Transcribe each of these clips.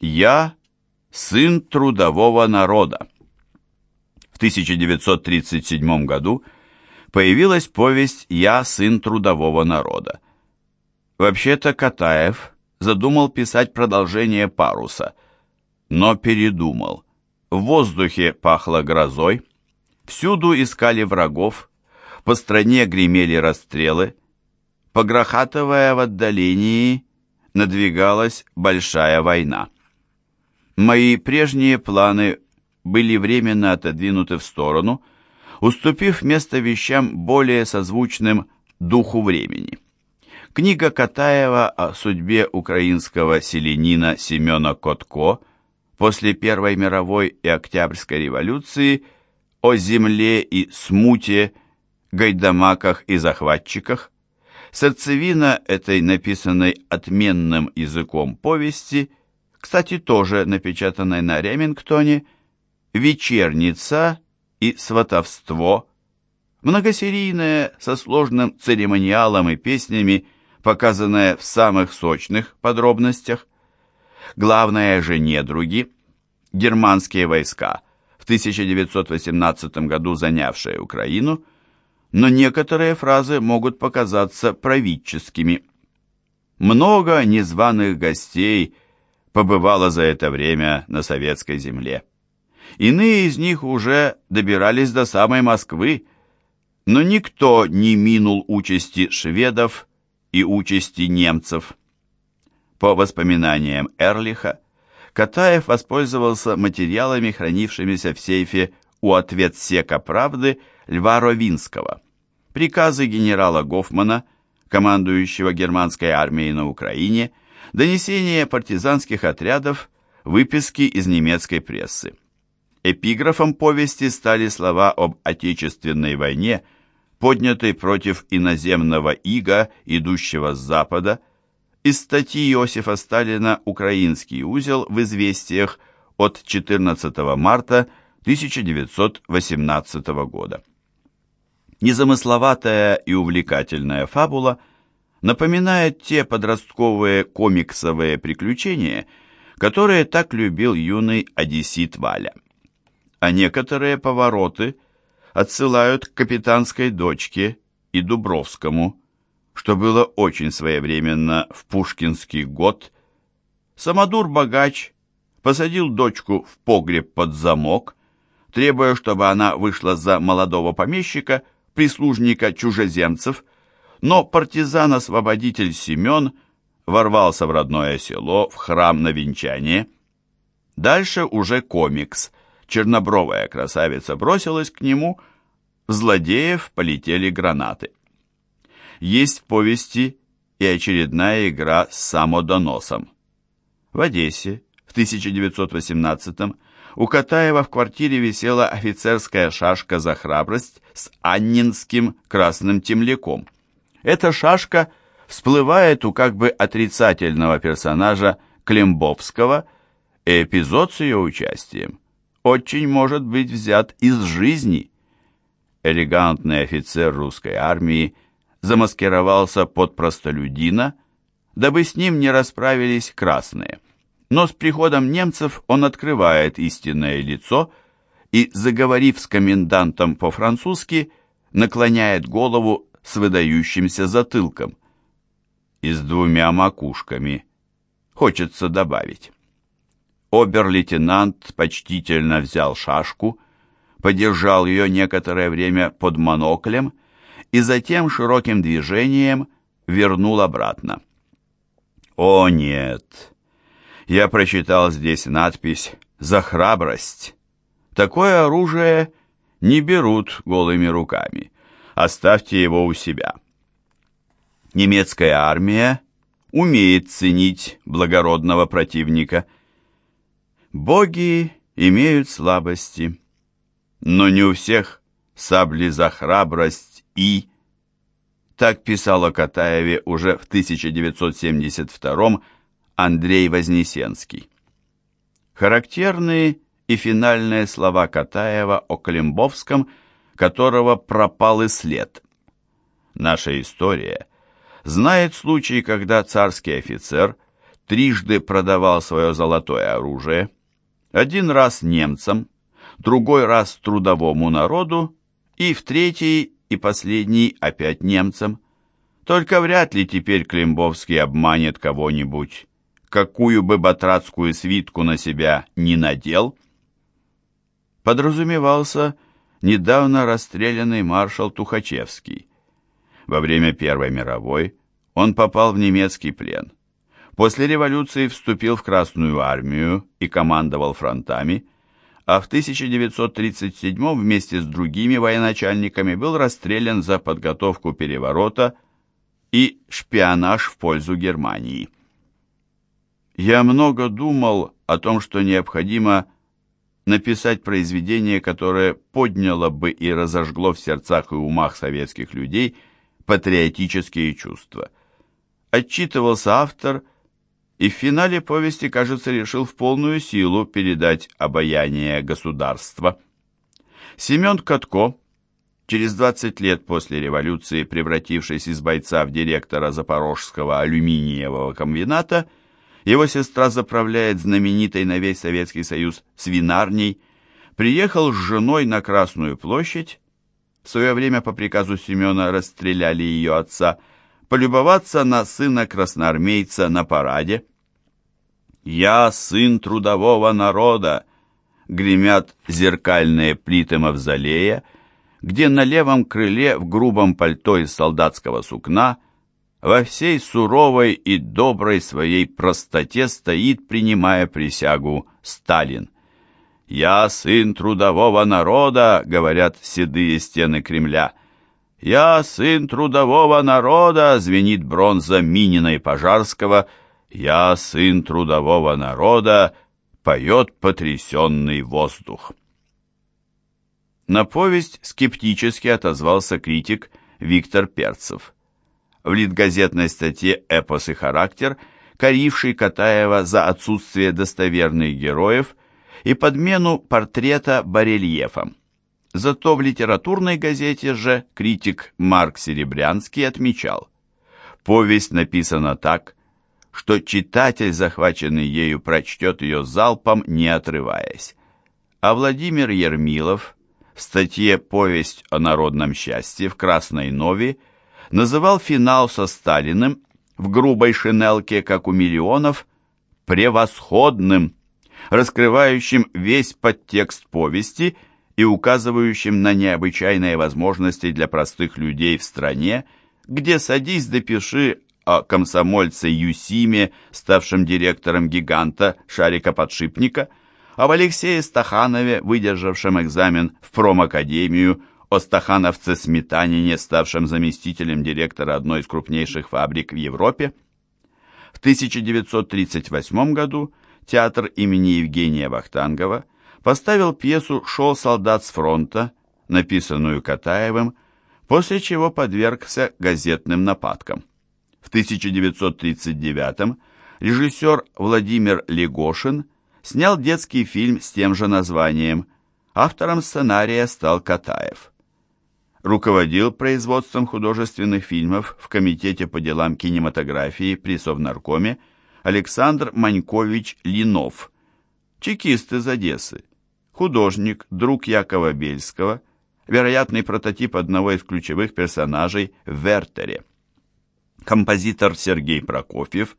Я сын трудового народа. В 1937 году появилась повесть «Я сын трудового народа». Вообще-то Катаев задумал писать продолжение «Паруса», но передумал. В воздухе пахло грозой, всюду искали врагов, по стране гремели расстрелы, погрохатывая в отдалении, надвигалась большая война. Мои прежние планы были временно отодвинуты в сторону, уступив место вещам более созвучным духу времени. Книга Катаева о судьбе украинского селенина Семена Котко после Первой мировой и Октябрьской революции о земле и смуте, гайдамаках и захватчиках, сердцевина этой написанной отменным языком повести – кстати, тоже напечатанной на Ремингтоне, «Вечерница» и «Сватовство», многосерийная, со сложным церемониалом и песнями, показанная в самых сочных подробностях. Главное же недруги, германские войска, в 1918 году занявшие Украину, но некоторые фразы могут показаться правительскими. Много незваных гостей – побывала за это время на советской земле. Иные из них уже добирались до самой Москвы, но никто не минул участи шведов и участи немцев. По воспоминаниям Эрлиха, Катаев воспользовался материалами, хранившимися в сейфе у ответсека правды Льва Ровинского. Приказы генерала Гофмана, командующего германской армией на Украине, донесения партизанских отрядов, выписки из немецкой прессы. Эпиграфом повести стали слова об Отечественной войне, поднятой против иноземного ига, идущего с запада, из статьи Иосифа Сталина «Украинский узел» в «Известиях» от 14 марта 1918 года. Незамысловатая и увлекательная фабула – напоминает те подростковые комиксовые приключения, которые так любил юный одессит Валя. А некоторые повороты отсылают к капитанской дочке и Дубровскому, что было очень своевременно в пушкинский год. Самодур-богач посадил дочку в погреб под замок, требуя, чтобы она вышла за молодого помещика, прислужника чужеземцев, но партизан-освободитель Семен ворвался в родное село, в храм на венчание. Дальше уже комикс. Чернобровая красавица бросилась к нему, в злодеев полетели гранаты. Есть в повести и очередная игра с самодоносом. В Одессе в 1918 у Катаева в квартире висела офицерская шашка за храбрость с аннинским красным темляком – эта шашка всплывает у как бы отрицательного персонажа Климбовского, и эпизод с ее участием очень может быть взят из жизни. Элегантный офицер русской армии замаскировался под простолюдина, дабы с ним не расправились красные. Но с приходом немцев он открывает истинное лицо и, заговорив с комендантом по-французски, наклоняет голову с выдающимся затылком и с двумя макушками, хочется добавить. Обер-лейтенант почтительно взял шашку, подержал ее некоторое время под моноклем и затем широким движением вернул обратно. «О, нет!» Я прочитал здесь надпись «За храбрость». Такое оружие не берут голыми руками оставьте его у себя. Немецкая армия умеет ценить благородного противника. Боги имеют слабости, но не у всех сабли за храбрость и... Так писал о Катаеве уже в 1972 Андрей Вознесенский. Характерные и финальные слова Катаева о Климбовском – которого пропал и след. Наша история знает случай, когда царский офицер трижды продавал свое золотое оружие, один раз немцам, другой раз трудовому народу и в третий и последний опять немцам. Только вряд ли теперь Климбовский обманет кого-нибудь, какую бы батрацкую свитку на себя не надел. Подразумевался недавно расстрелянный маршал Тухачевский. Во время Первой мировой он попал в немецкий плен. После революции вступил в Красную армию и командовал фронтами, а в 1937 вместе с другими военачальниками был расстрелян за подготовку переворота и шпионаж в пользу Германии. Я много думал о том, что необходимо написать произведение, которое подняло бы и разожгло в сердцах и умах советских людей патриотические чувства. Отчитывался автор и в финале повести, кажется, решил в полную силу передать обаяние государства. Семен Катко, через 20 лет после революции превратившись из бойца в директора Запорожского алюминиевого комбината, его сестра заправляет знаменитой на весь Советский Союз свинарней, приехал с женой на Красную площадь, в свое время по приказу Семена расстреляли ее отца, полюбоваться на сына красноармейца на параде. «Я сын трудового народа!» гремят зеркальные плиты мавзолея, где на левом крыле в грубом пальто из солдатского сукна во всей суровой и доброй своей простоте стоит, принимая присягу, Сталин. «Я сын трудового народа», — говорят седые стены Кремля. «Я сын трудового народа», — звенит бронза Минина и Пожарского, — «Я сын трудового народа», поет потрясенный воздух. На повесть скептически отозвался критик Виктор Перцев. В литгазетной статье «Эпос и характер», коривший Катаева за отсутствие достоверных героев и подмену портрета барельефом. Зато в литературной газете же критик Марк Серебрянский отмечал, повесть написана так, что читатель, захваченный ею, прочтет ее залпом, не отрываясь. А Владимир Ермилов в статье «Повесть о народном счастье» в «Красной Нове» называл финал со Сталиным в грубой шинелке, как у миллионов, превосходным, раскрывающим весь подтекст повести и указывающим на необычайные возможности для простых людей в стране, где садись допиши о комсомольце Юсиме, ставшем директором гиганта шарика-подшипника, об Алексее Стаханове, выдержавшем экзамен в промакадемию, о стахановце Сметанине, ставшем заместителем директора одной из крупнейших фабрик в Европе. В 1938 году театр имени Евгения Вахтангова поставил пьесу «Шел солдат с фронта», написанную Катаевым, после чего подвергся газетным нападкам. В 1939 режиссер Владимир Легошин снял детский фильм с тем же названием. Автором сценария стал Катаев. Руководил производством художественных фильмов в Комитете по делам кинематографии при Совнаркоме Александр Манькович Линов, чекист из Одессы, художник, друг Якова Бельского, вероятный прототип одного из ключевых персонажей в Вертере композитор Сергей Прокофьев,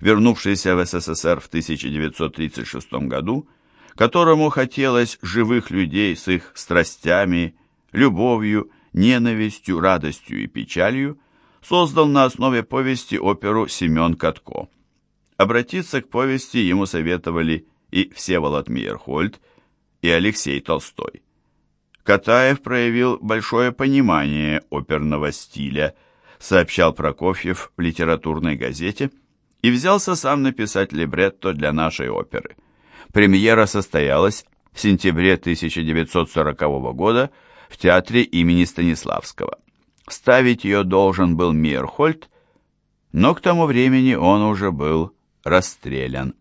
вернувшийся в СССР в 1936 году, которому хотелось живых людей с их страстями, любовью, ненавистью, радостью и печалью, создал на основе повести оперу Семен Катко. Обратиться к повести ему советовали и Всеволод Мейерхольд, и Алексей Толстой. Катаев проявил большое понимание оперного стиля – сообщал Прокофьев в литературной газете, и взялся сам написать либретто для нашей оперы. Премьера состоялась в сентябре 1940 года в театре имени Станиславского. Ставить ее должен был Мейерхольд, но к тому времени он уже был расстрелян.